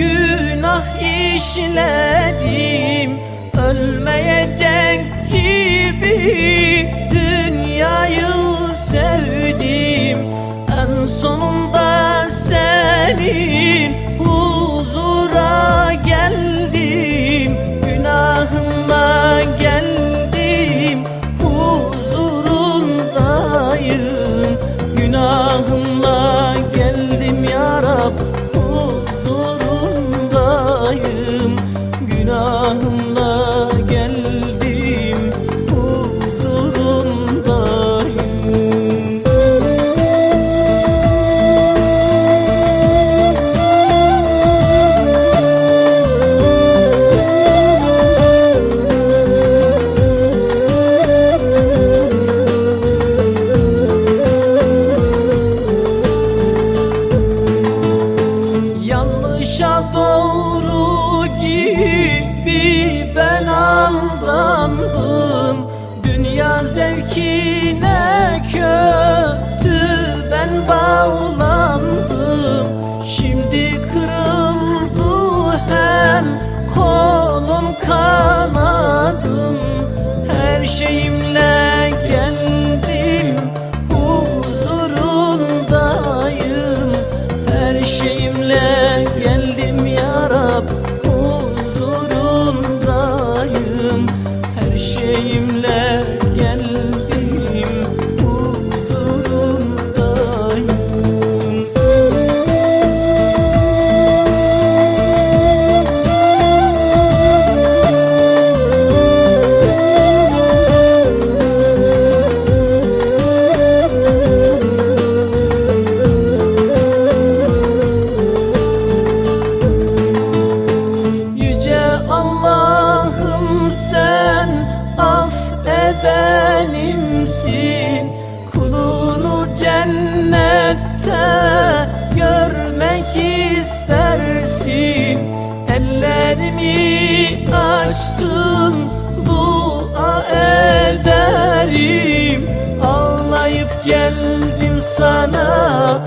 Günah işledim. Ölmeyecek gibi Dünyayı sevdim. En sonunda senin Huzura geldim. Günahımla geldim Huzurundayım Günahımla geldim ya Rab. ki ne kötü ben bağlandım. Şimdi kırıldı hem kolum kaldı misin? Kulunu cennette görmek istersin Ellerimi açtım dua ederim Ağlayıp geldim sana